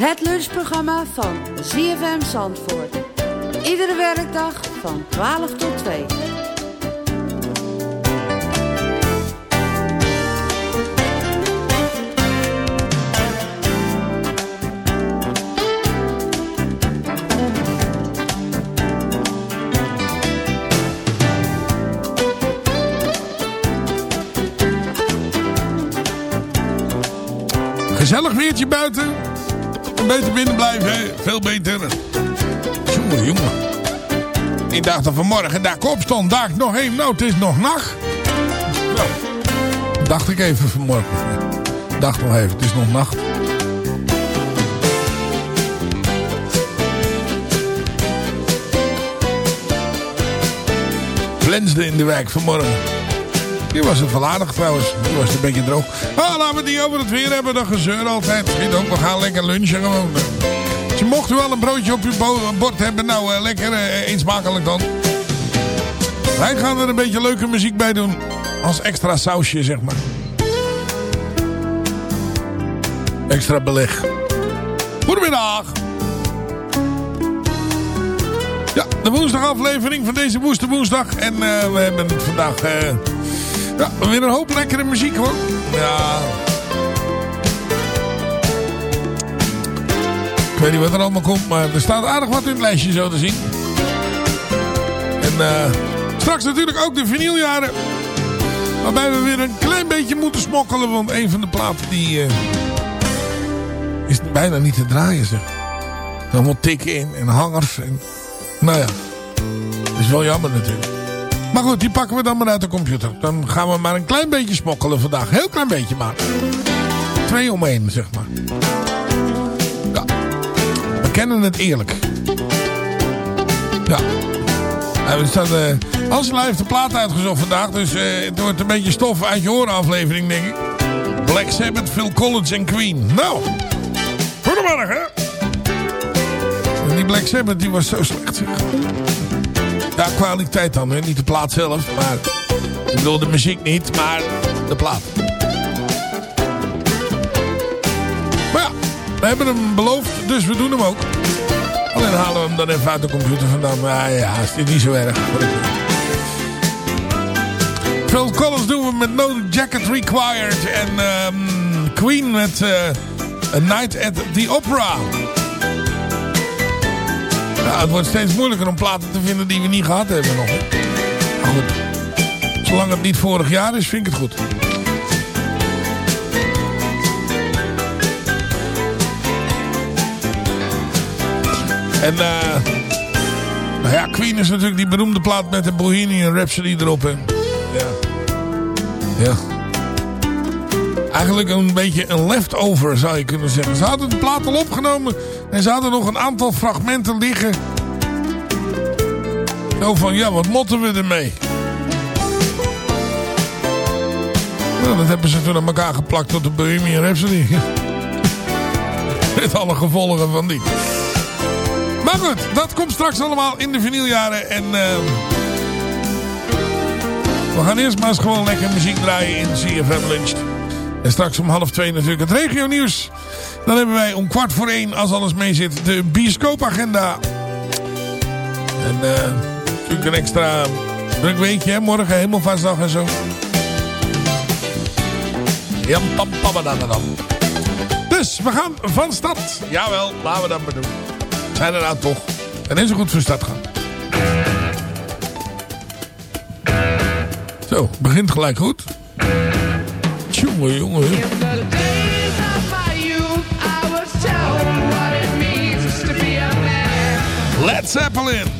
Het lunchprogramma van ZFM Zandvoort. Iedere werkdag van 12 tot 2. Gezellig weertje buiten. Beter binnen blijven. Veel beter. Jongen, jongen. Ik dacht dat vanmorgen daar ik opstond, dacht ik nog even, nou het is nog nacht. Nou, dacht ik even vanmorgen. Dacht nog even, het is nog nacht. Flensde in de wijk vanmorgen. Die was het wel aardig trouwens. Die was een beetje droog. Ah, laten we het niet over het weer hebben. Dat gezeur altijd. Ook, we gaan lekker lunchen gewoon. Dus mocht u wel een broodje op uw bo- bord hebben. Nou, eh, lekker smakelijk dan. Wij gaan er een beetje leuke muziek bij doen. Als extra sausje, zeg maar. Extra beleg. Goedemiddag. Ja, de woensdagaflevering van deze woeste woensdag. En we hebben vandaag... ja, weer een hoop lekkere muziek hoor. Ja. Ik weet niet wat er allemaal komt, maar er staat aardig wat in het lijstje zo te zien. En eh, straks natuurlijk ook de vinyljaren. Waarbij we weer een klein beetje moeten smokkelen, want een van de platen die... eh, is bijna niet te draaien zeg. Allemaal tikken in en hangers. En, nou ja, dat is wel jammer natuurlijk. Maar goed, die pakken we dan maar uit de computer. Dan gaan we maar een klein beetje smokkelen vandaag. Heel klein beetje maar. Twee om één, zeg maar. Ja. We kennen het eerlijk. Ja. Staat, eh, Angela heeft de plaat uitgezocht vandaag. Dus eh, het wordt een beetje stof uit je horen aflevering, denk ik. Black Sabbath, Phil Collins en Queen. Nou, goedemorgen. die Black Sabbath die was zo slecht, zeg. Ja, kwaliteit dan, hè? niet de plaat zelf. Maar ik bedoel de muziek niet, maar de plaat. Maar ja, we hebben hem beloofd, dus we doen hem ook. Alleen halen we hem dan even uit de computer vandaan. Maar ja, is dit niet zo erg. Phil Collins doen we met No Jacket Required. En ehm, Queen met eh, A Night at the Opera. Het wordt steeds moeilijker om platen te vinden die we niet gehad hebben nog. Maar goed, zolang het niet vorig jaar is, vind ik het goed. En eh... nou ja, Queen is natuurlijk die beroemde plaat met de Bohemian Rhapsody erop. Ja. Ja. Eigenlijk een beetje een leftover zou je kunnen zeggen. Ze hadden de plaat al opgenomen en ze hadden nog een aantal fragmenten liggen. Zo van, ja, wat motten we ermee? Nou, dat hebben ze toen aan elkaar geplakt tot de Bohemian Rhapsody. Met alle gevolgen van die. Maar goed, dat komt straks allemaal in de vinyljaren. En uh, we gaan eerst maar eens gewoon lekker muziek draaien in CFM Lunch. En straks om half twee natuurlijk het regio nieuws. Dan hebben wij om kwart voor één, als alles mee zit, de bioscoopagenda. En uh, natuurlijk een extra druk weekje, hè? morgen helemaal vastdag en zo. Jam, pam, pam, dan, dan. Dus we gaan van stad. Jawel, laten we dat maar doen. Zijn er nou toch. En is er goed van stad gaan. Zo, begint gelijk goed. Jongen, jongen. Zeppelin.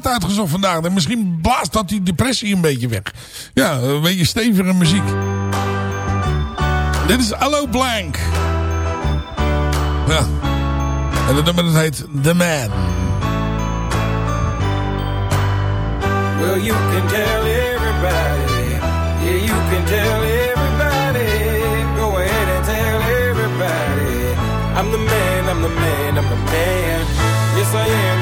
Plaat uitgezocht vandaag. En misschien blaast dat die depressie een beetje weg. Ja, een beetje stevige muziek. Dit is Allo Blank. Ja. En het nummer dat heet The Man. Well, you can tell everybody. Yeah, you can tell everybody. Go ahead and tell everybody. I'm the man, I'm the man, I'm the man. Yes, I am,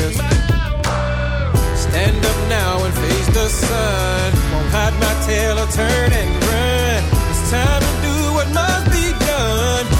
tears. Stand up now and face the sun. Won't hide my tail or turn and run. It's time to do what must be done.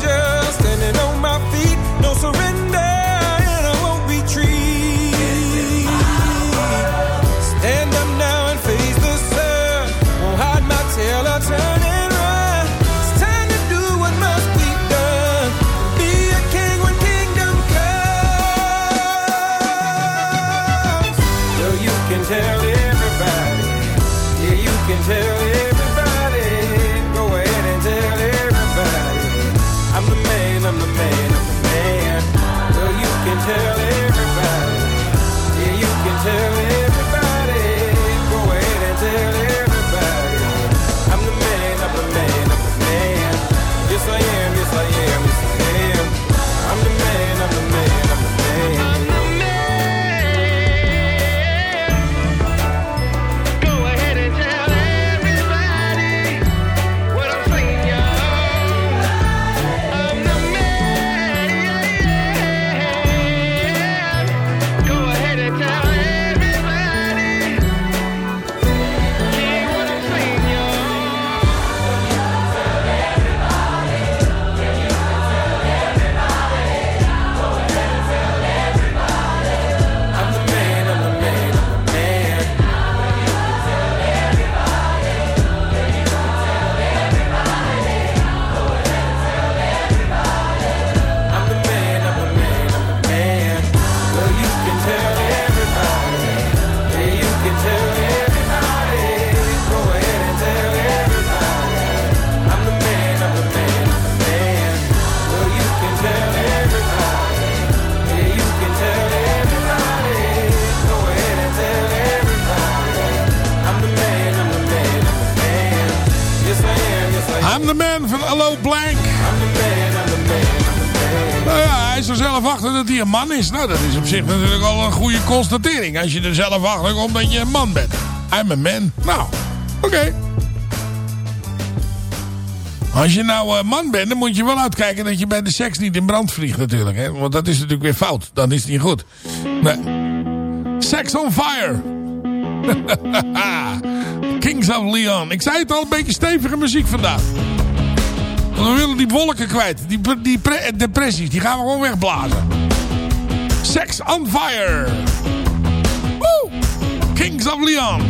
Yeah, man. Nou ja, hij is er zelf achter dat hij een man is. Nou, dat is op zich natuurlijk al een goede constatering. Als je er zelf achter komt dat je een man bent. I'm a man. Nou, oké. Als je nou een man bent, dan moet je wel uitkijken dat je bij de seks niet in brand vliegt natuurlijk. Hè? Want dat is natuurlijk weer fout. Dan is het niet goed. Sex on fire. Kings of Leon. Ik zei het al, een beetje stevige muziek vandaag. We willen die wolken kwijt. Die, die pre- depressies, die gaan we gewoon wegblazen. Sex on fire. Woo! Kings of Leon.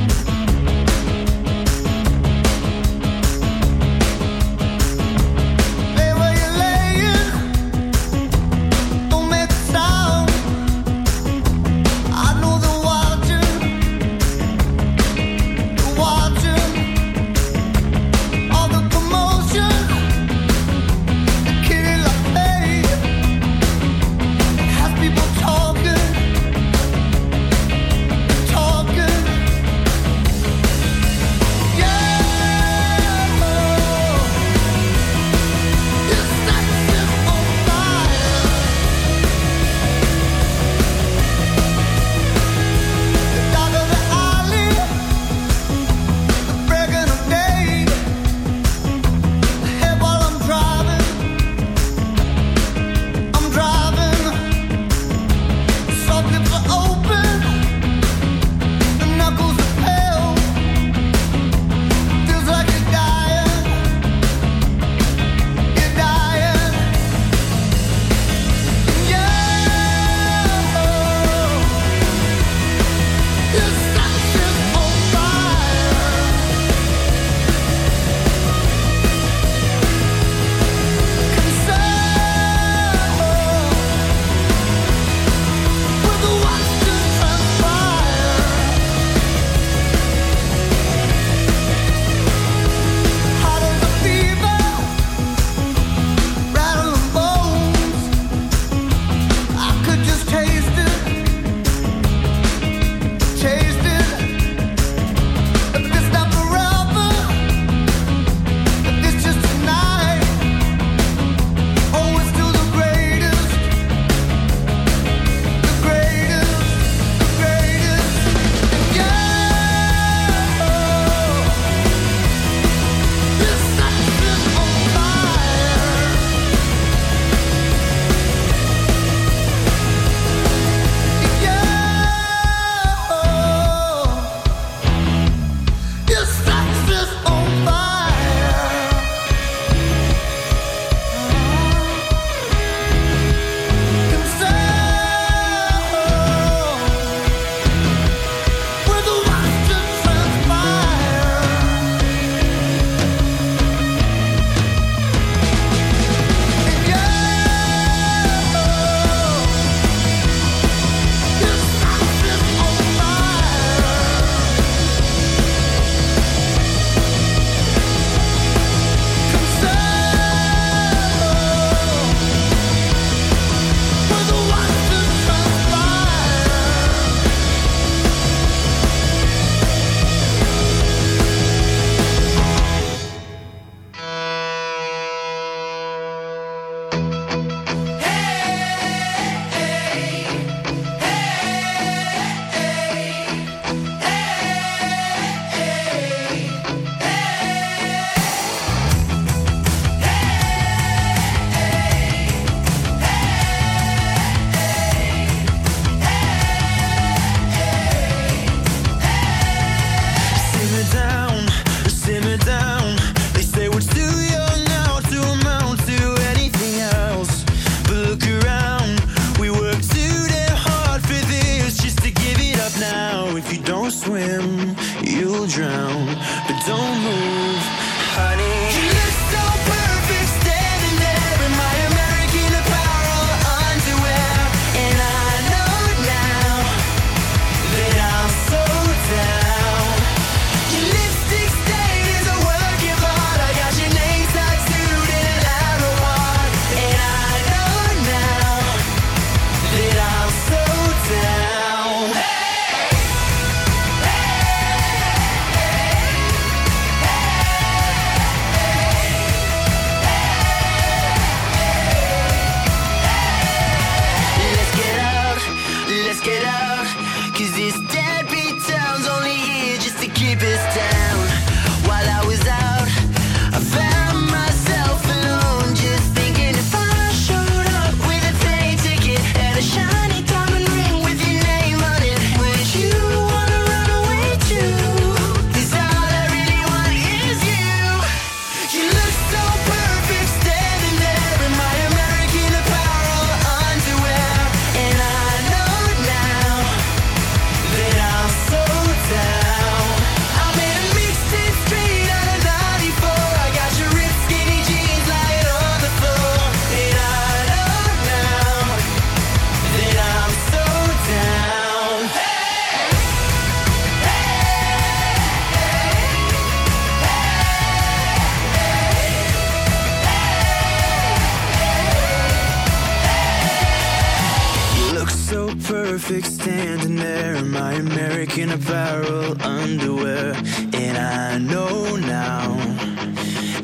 In apparel underwear. And I know now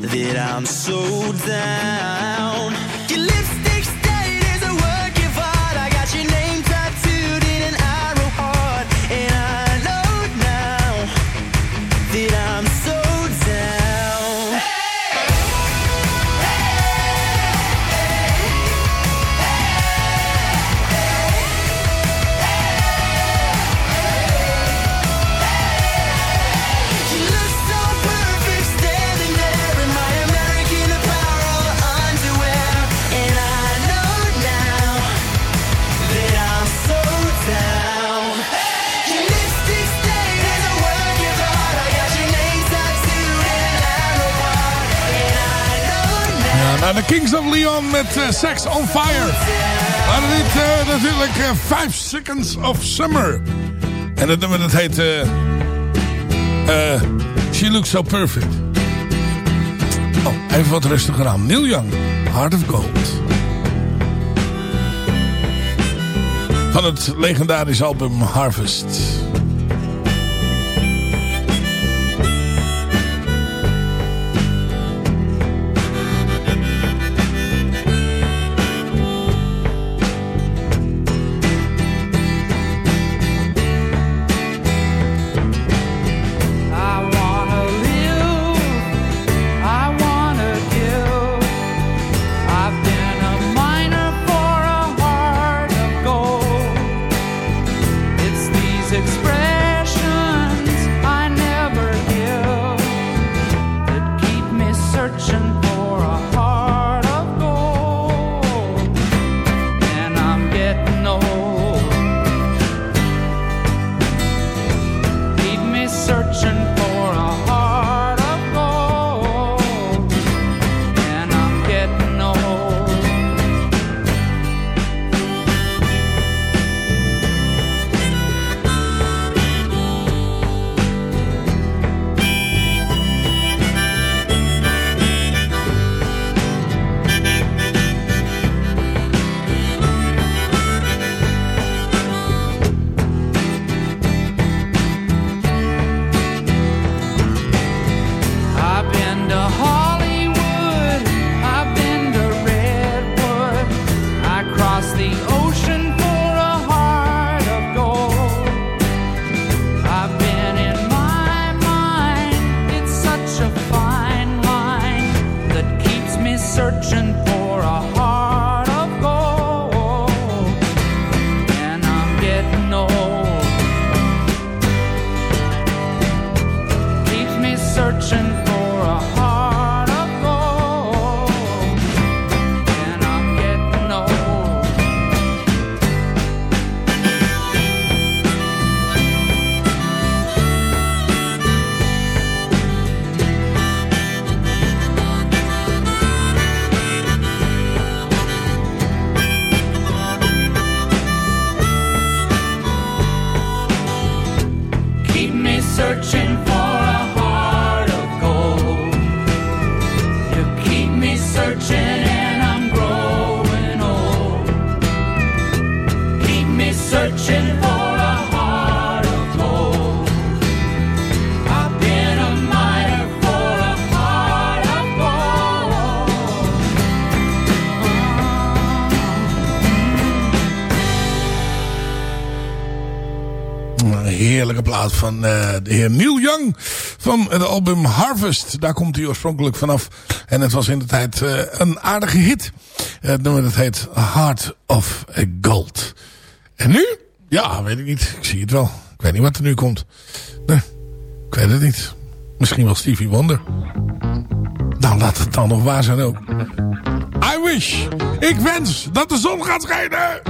that I'm so down. Kings of Leon met eh, Sex on Fire. Maar dit uh, natuurlijk eh, 5 Seconds of Summer. En dat nummer dat heet... She Looks So Perfect. Oh, even wat rustiger aan. Neil Young, Heart of Gold. Van het legendarische album Harvest. Plaat van eh, de heer Neil Young van het album Harvest. Daar komt hij oorspronkelijk vanaf. En het was in de tijd eh, een aardige hit. Het nummer dat heet Heart of Gold. En nu? Ja, weet ik niet. Ik zie het wel. Ik weet niet wat er nu komt. Nee, ik weet het niet. Misschien wel Stevie Wonder. Nou, laat het dan nog waar zijn ook. I wish. Ik wens dat de zon gaat schijnen.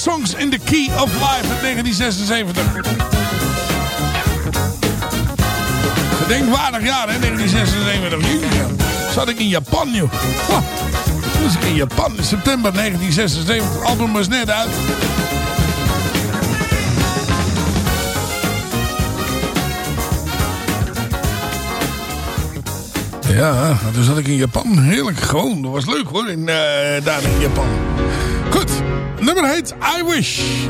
Songs in the Key of Life uit 1976. Gedenkwaardig jaar, hè, 1976. Jeetje, Zat ik in Japan, joh. Oh, was ik in Japan in september 1976. Het album was net uit. Ja, toen zat ik in Japan. Heerlijk, gewoon. Dat was leuk hoor, in, eh, daar in Japan. Nummer heet I Wish.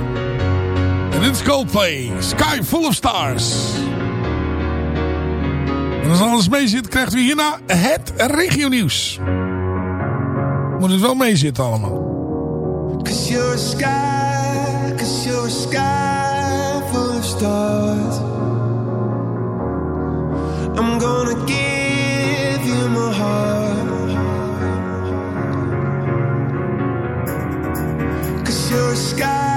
En dit is Coldplay, Sky Full of Stars. En als alles mee zit, krijgt u hierna het regionieuws. Moet het wel mee zitten allemaal. Sky, sky full of stars. I'm gonna give you my apart. your sky.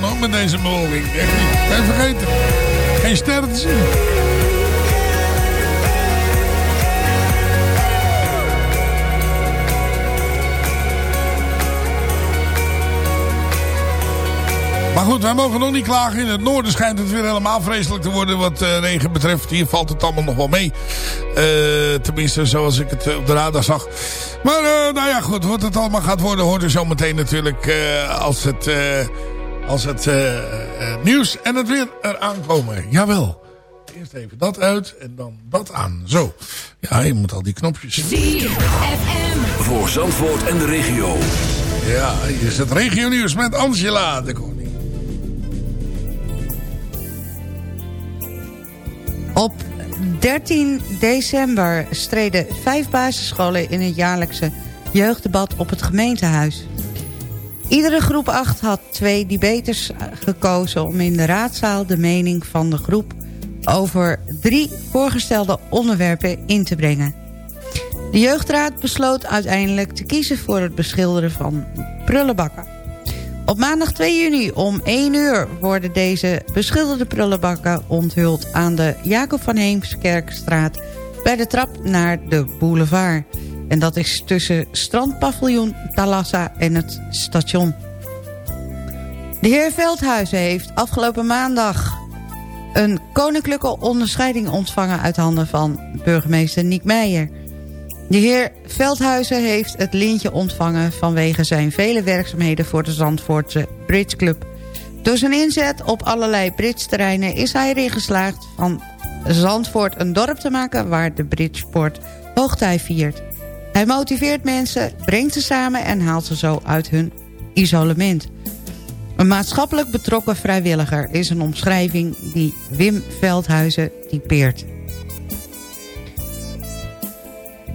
Van met deze bewolking. Echt niet. Vergeten. Geen sterren te zien. Maar goed, wij mogen nog niet klagen. In het noorden schijnt het weer helemaal vreselijk te worden wat eh, regen betreft. Hier valt het allemaal nog wel mee. Eh, tenminste, zoals ik het eh, op de radar zag. Maar nou ja, goed. Wat het allemaal gaat worden, hoort u zo meteen natuurlijk als het, als het eh, eh, nieuws en het weer eraan komen. Jawel. Eerst even dat uit en dan dat aan. Zo. Ja, je moet al die knopjes... Voor Zandvoort en de regio. Ja, hier is het regio nieuws met Angela de Koning. Op 13 december streden vijf basisscholen in het jaarlijkse jeugddebat op het gemeentehuis. Iedere groep 8 had twee debaters gekozen om in de raadzaal de mening van de groep over drie voorgestelde onderwerpen in te brengen. De jeugdraad besloot uiteindelijk te kiezen voor het beschilderen van prullenbakken. Op maandag 2 juni om 1 uur worden deze beschilderde prullenbakken onthuld aan de Jacob van Heemskerkstraat bij de trap naar de boulevard. En dat is tussen strandpaviljoen Talassa en het station. De heer Veldhuizen heeft afgelopen maandag een koninklijke onderscheiding ontvangen uit handen van burgemeester Niek Meijer. De heer Veldhuizen heeft het lintje ontvangen vanwege zijn vele werkzaamheden voor de Zandvoortse Bridge Club. Door zijn inzet op allerlei bridge-terreinen is hij erin geslaagd van Zandvoort een dorp te maken... waar de Bridgeport hoogtij viert. Hij motiveert mensen, brengt ze samen en haalt ze zo uit hun isolement. Een maatschappelijk betrokken vrijwilliger is een omschrijving die Wim Veldhuizen typeert.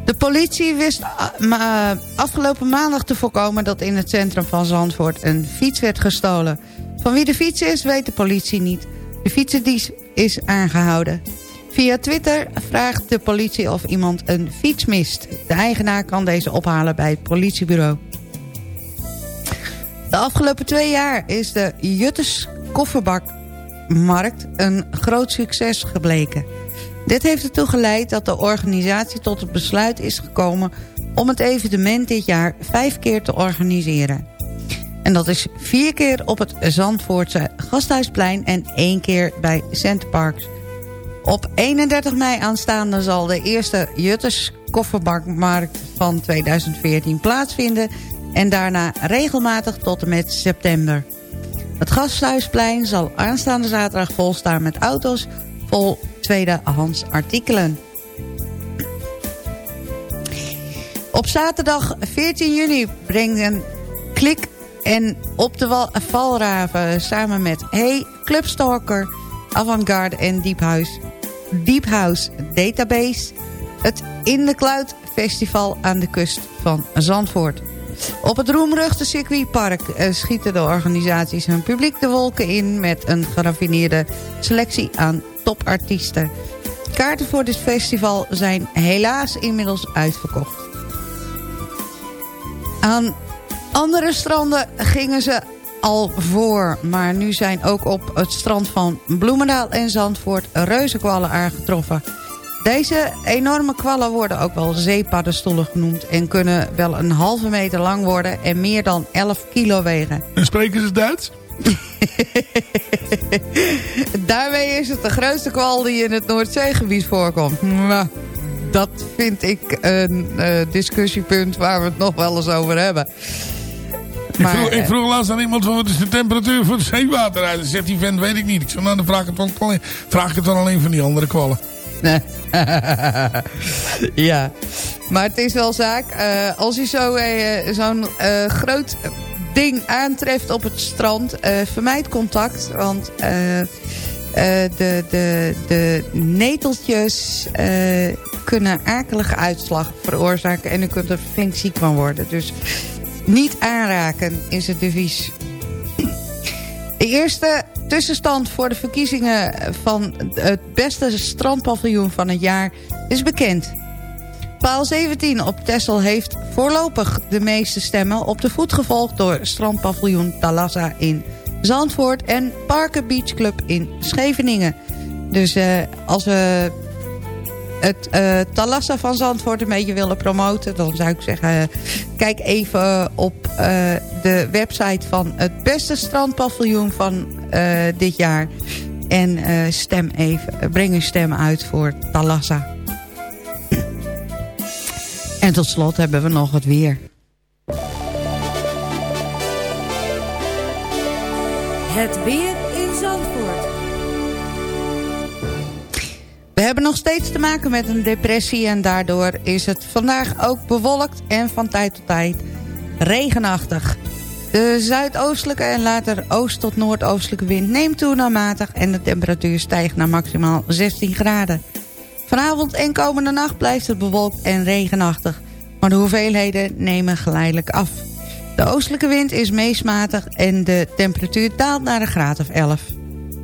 De politie wist a- ma- afgelopen maandag te voorkomen dat in het centrum van Zandvoort een fiets werd gestolen. Van wie de fiets is, weet de politie niet. De fietsendief is aangehouden. Via Twitter vraagt de politie of iemand een fiets mist. De eigenaar kan deze ophalen bij het politiebureau. De afgelopen twee jaar is de Jutters kofferbakmarkt een groot succes gebleken. Dit heeft ertoe geleid dat de organisatie tot het besluit is gekomen... om het evenement dit jaar vijf keer te organiseren. En dat is vier keer op het Zandvoortse Gasthuisplein... en één keer bij Centerparks. Op 31 mei aanstaande zal de eerste Jutters kofferbakmarkt van 2014 plaatsvinden... en daarna regelmatig tot en met september. Het Gasthuisplein zal aanstaande zaterdag volstaan met auto's... vol tweedehands artikelen. Op zaterdag 14 juni brengen Klik en Op de Valraven... samen met Hey, Clubstalker, Avantgarde en Deep House, Deep House Database... het In de Cloud Festival aan de kust van Zandvoort. Op het roemruchte circuitpark eh, schieten de organisaties hun publiek de wolken in... met een geraffineerde selectie aan topartiesten. Kaarten voor dit festival zijn helaas inmiddels uitverkocht. Aan andere stranden gingen ze al voor. Maar nu zijn ook op het strand van Bloemendaal en Zandvoort reuzenkwallen aangetroffen. Deze enorme kwallen worden ook wel zeepaddenstoelen genoemd... en kunnen wel een halve meter lang worden en meer dan 11 kilo wegen. En spreken ze Duits? Daarmee is het de grootste kwal die in het Noordzeegebied voorkomt. Maar dat vind ik een eh, discussiepunt waar we het nog wel eens over hebben. Ik, vroeg, ik eh, vroeg laatst aan iemand van wat is de temperatuur van het zeewater uit. Dan zegt die vent, weet ik niet. Ik zei, nou dan vraag ik het dan alleen, vraag ik het dan alleen van die andere kwallen. ja, maar het is wel zaak. eh, als je zo, eh, zo'n eh, groot ding aantreft op het strand, vermijd contact. Want de, de, de neteltjes kunnen akelige uitslag veroorzaken. En u kunt er flink ziek van worden. Dus niet aanraken is het devies. De eerste tussenstand voor de verkiezingen van het beste strandpaviljoen van het jaar is bekend. Paal 17 op Texel heeft voorlopig de meeste stemmen op de voet gevolgd door strandpaviljoen Talassa in Zandvoort en Parken Beach Club in Scheveningen. Dus eh, als we het eh Talassa van Zandvoort een beetje willen promoten... dan zou ik zeggen, eh, kijk even op eh, de website van het beste strandpaviljoen van dit jaar. En stem even, breng uw stem uit voor Talassa. En tot slot hebben we nog het weer. Het weer hebben nog steeds te maken met een depressie... en daardoor is het vandaag ook bewolkt en van tijd tot tijd regenachtig. De zuidoostelijke en later oost- tot noordoostelijke wind neemt toe naar matig... en de temperatuur stijgt naar maximaal 16 graden. Vanavond en komende nacht blijft het bewolkt en regenachtig... maar de hoeveelheden nemen geleidelijk af. De oostelijke wind is meest matig en de temperatuur daalt naar een graad of 11.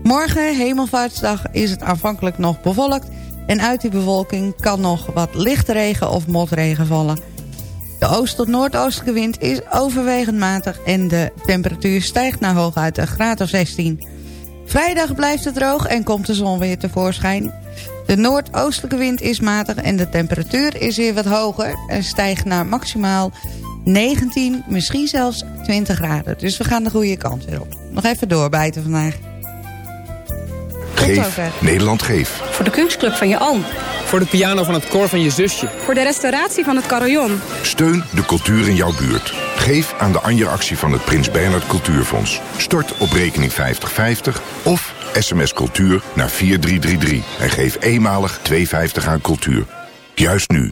Morgen, hemelvaartsdag, is het aanvankelijk nog bewolkt... en uit die bewolking kan nog wat lichte regen of motregen vallen. De oost- tot noordoostelijke wind is overwegend matig... en de temperatuur stijgt naar hooguit een graad of 16. Vrijdag blijft het droog en komt de zon weer tevoorschijn. De noordoostelijke wind is matig en de temperatuur is weer wat hoger... en stijgt naar maximaal 19, misschien zelfs 20 graden. Dus we gaan de goede kant weer op. Nog even doorbijten vandaag. Geef. Nederland Geef. Voor de kunstclub van je oom. Voor de piano van het koor van je zusje. Voor de restauratie van het carillon. Steun de cultuur in jouw buurt. Geef aan de Anja-actie van het Prins Bernhard Cultuurfonds. Stort op rekening 5050 of SMS cultuur naar 4333 en geef eenmalig 2,50 aan cultuur. Juist nu.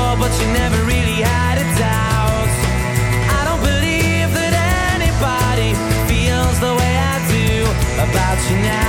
about you now.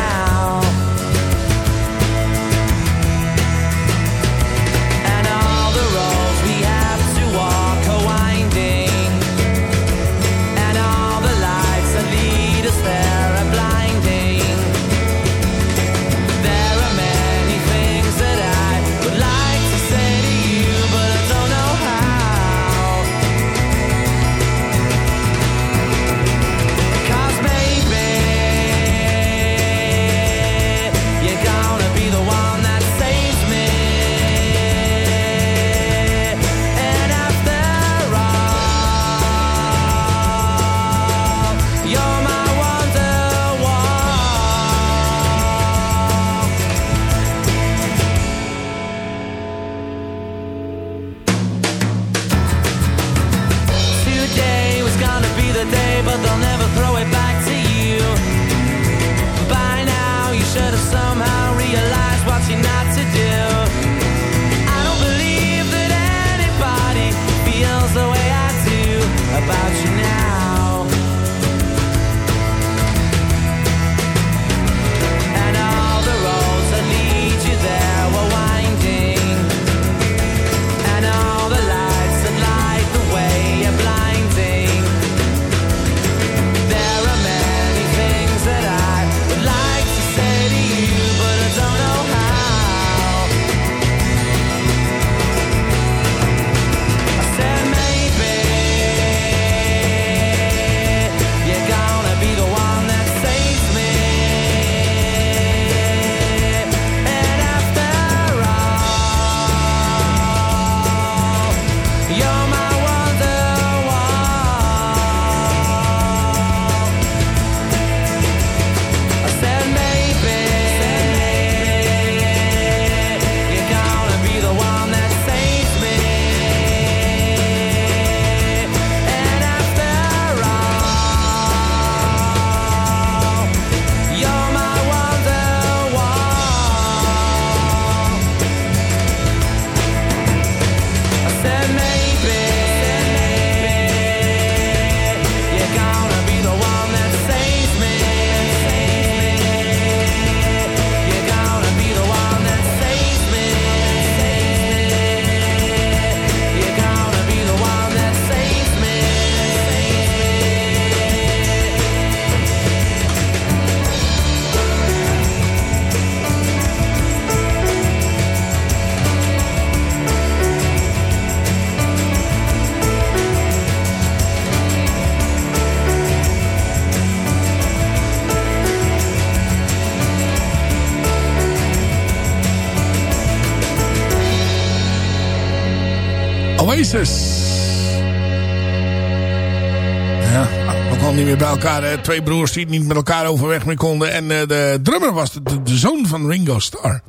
Ja, ook al niet meer bij elkaar. Twee broers die niet met elkaar overweg meer konden. En eh, de drummer was de, de, zoon van Ringo Starr.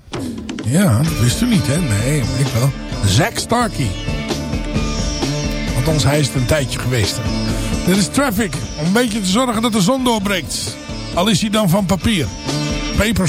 Ja, dat wist u niet, hè? Nee, ik wel. Zack Starkey. Althans, hij is het een tijdje geweest. Dit is Traffic. Om een beetje te zorgen dat de zon doorbreekt. Al is hij dan van papier. Paper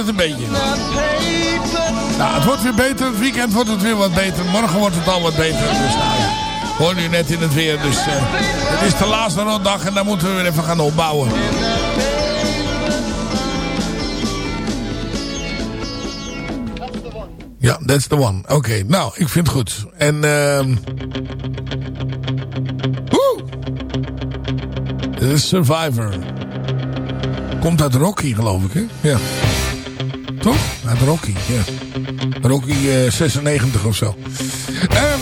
het een beetje. Nou, het wordt weer beter. Het weekend wordt het weer wat beter. Morgen wordt het al wat beter. Dus nou ja, hoor u net in het weer. Dus eh, het is de laatste ronddag en dan moeten we weer even gaan opbouwen. Ja, that's the one. Oké, nou, ik vind het goed. En, ehm is Survivor. Komt uit Rocky, geloof ik, hè? Ja. Toch? Uit Rocky, ja. Rocky eh, 96 of zo. Ehm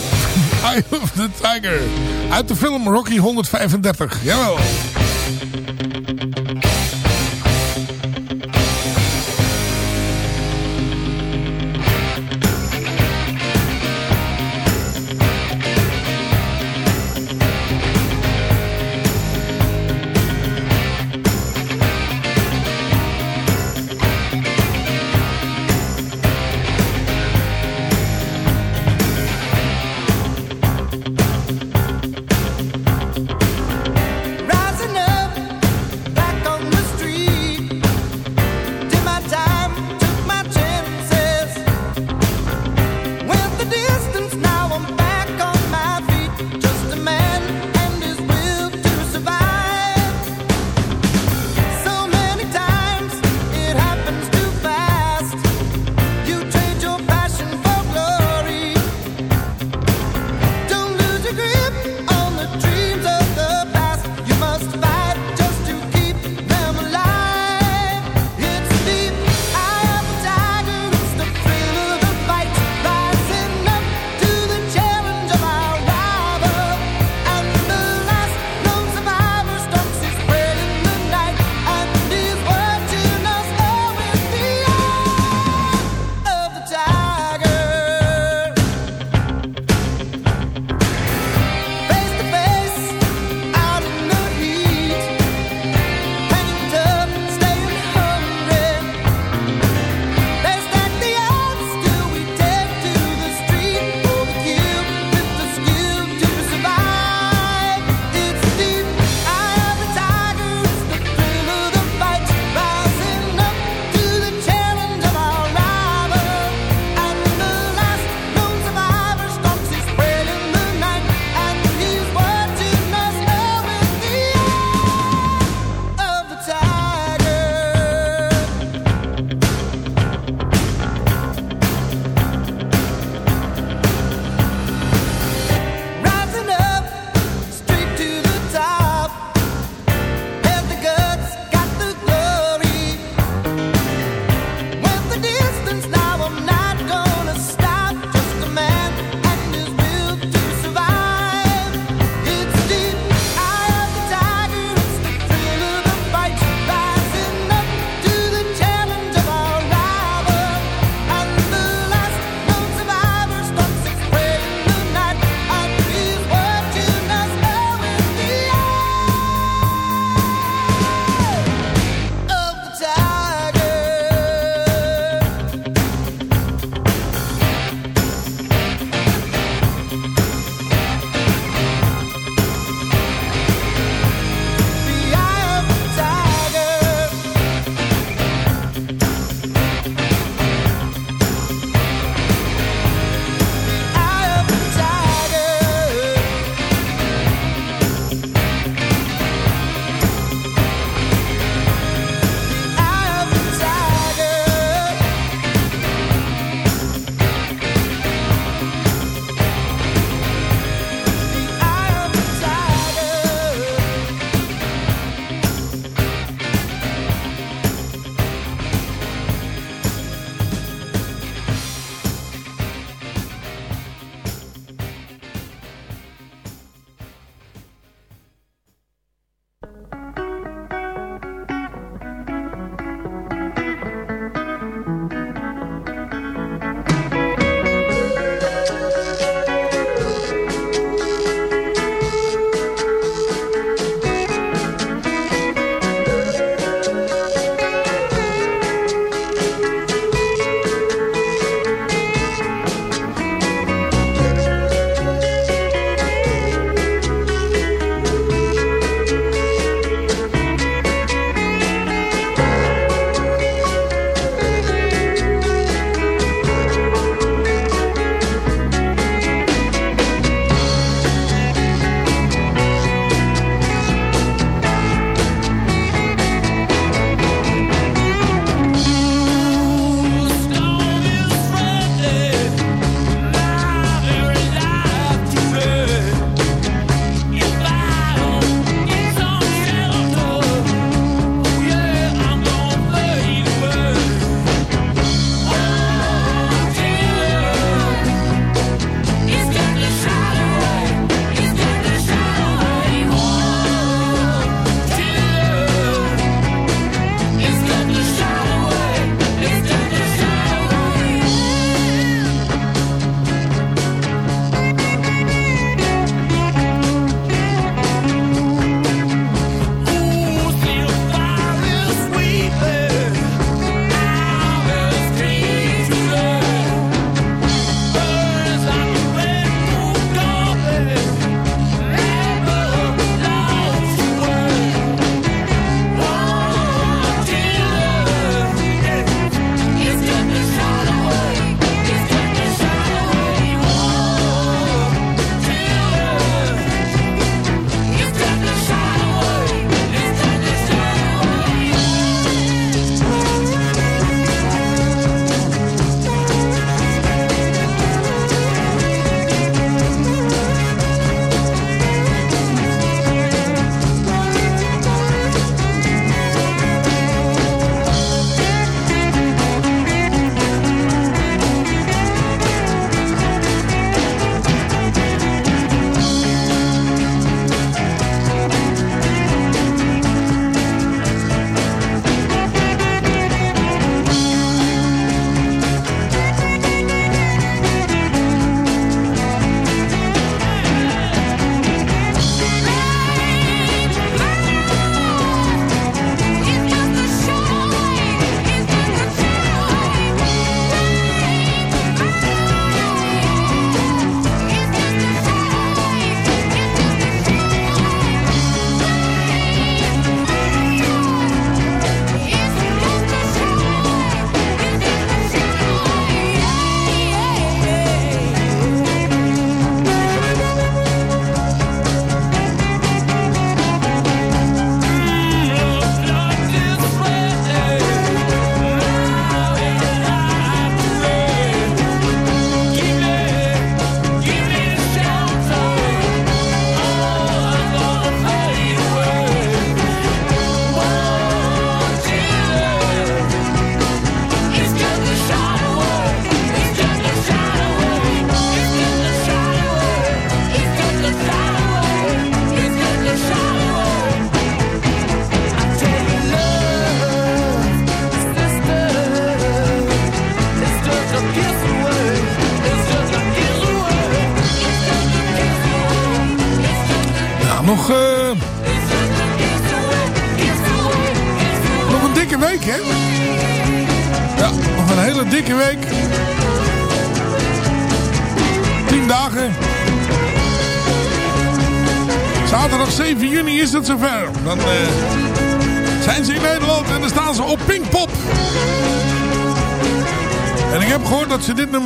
Eye of the Tiger. Uit de film Rocky 135. Jawel.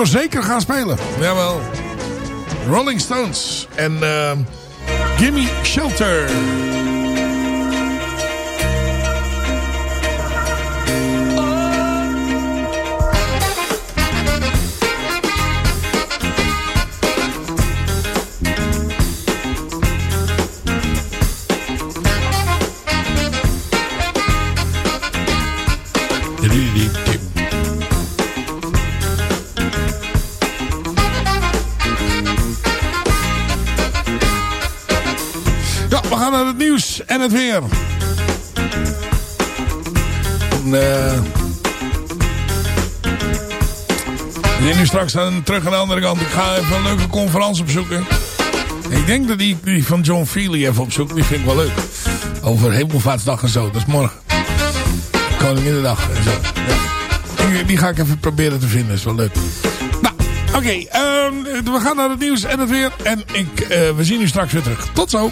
Zeker gaan spelen. Jawel. Rolling Stones. En uh, Gimme Shelter. Het weer. En, eh, we zijn nu straks aan, terug aan de andere kant. Ik ga even een leuke conferentie opzoeken. Ik denk dat die, van John Feely even opzoeken. Die vind ik wel leuk. Over Hemelvaartsdag en zo. Dat is morgen. Koninginnedag en zo. Ja. Die, ga ik even proberen te vinden. Is wel leuk. Nou, oké. ehm, we gaan naar het nieuws en het weer. En ik, eh, we zien u straks weer terug. Tot zo.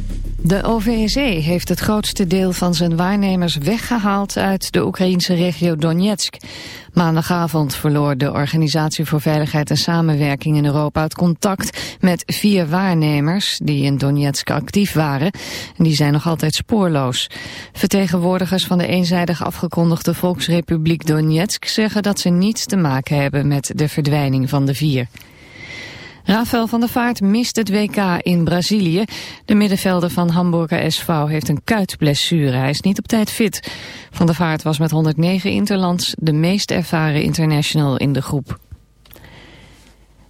De OVSE heeft het grootste deel van zijn waarnemers weggehaald uit de Oekraïnse regio Donetsk. Maandagavond verloor de Organisatie voor Veiligheid en Samenwerking in Europa het contact met vier waarnemers die in Donetsk actief waren. En die zijn nog altijd spoorloos. Vertegenwoordigers van de eenzijdig afgekondigde Volksrepubliek Donetsk zeggen dat ze niets te maken hebben met de verdwijning van de vier. Rafael van der Vaart mist het WK in Brazilië. De middenvelder van Hamburger SV heeft een kuitblessure. Hij is niet op tijd fit. Van der Vaart was met 109 interlands de meest ervaren international in de groep.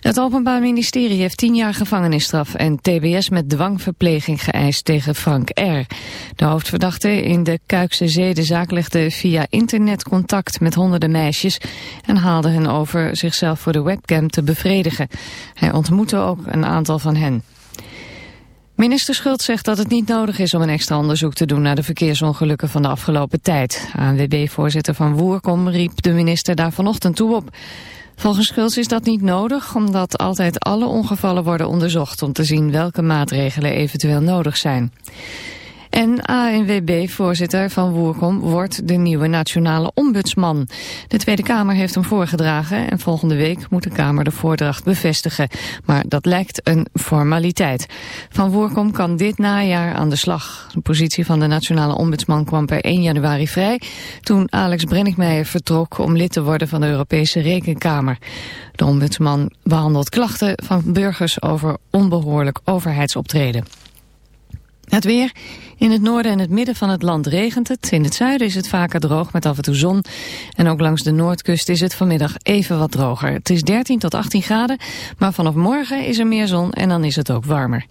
Het Openbaar Ministerie heeft 10 jaar gevangenisstraf en tbs met dwangverpleging geëist tegen Frank R. De hoofdverdachte in de Kuikse zedenzaak legde via internet contact met honderden meisjes en haalde hen over zichzelf voor de webcam te bevredigen. Hij ontmoette ook een aantal van hen. Minister Schult zegt dat het niet nodig is om een extra onderzoek te doen naar de verkeersongelukken van de afgelopen tijd. ANWB-voorzitter Van Woerkom riep de minister daar vanochtend toe op. Volgens Schultz is dat niet nodig, omdat altijd alle ongevallen worden onderzocht om te zien welke maatregelen eventueel nodig zijn. En ANWB-voorzitter Van Woerkom wordt de nieuwe nationale ombudsman. De Tweede Kamer heeft hem voorgedragen en volgende week moet de Kamer de voordracht bevestigen. Maar dat lijkt een formaliteit. Van Woerkom kan dit najaar aan de slag. De positie van de nationale ombudsman kwam per 1 januari vrij... toen Alex Brenninkmeijer vertrok om lid te worden van de Europese Rekenkamer. De ombudsman behandelt klachten van burgers over onbehoorlijk overheidsoptreden. Het weer. In het noorden en het midden van het land regent het. In het zuiden is het vaker droog met af en toe zon. En ook langs de noordkust is het vanmiddag even wat droger. Het is 13 tot 18 graden, maar vanaf morgen is er meer zon en dan is het ook warmer.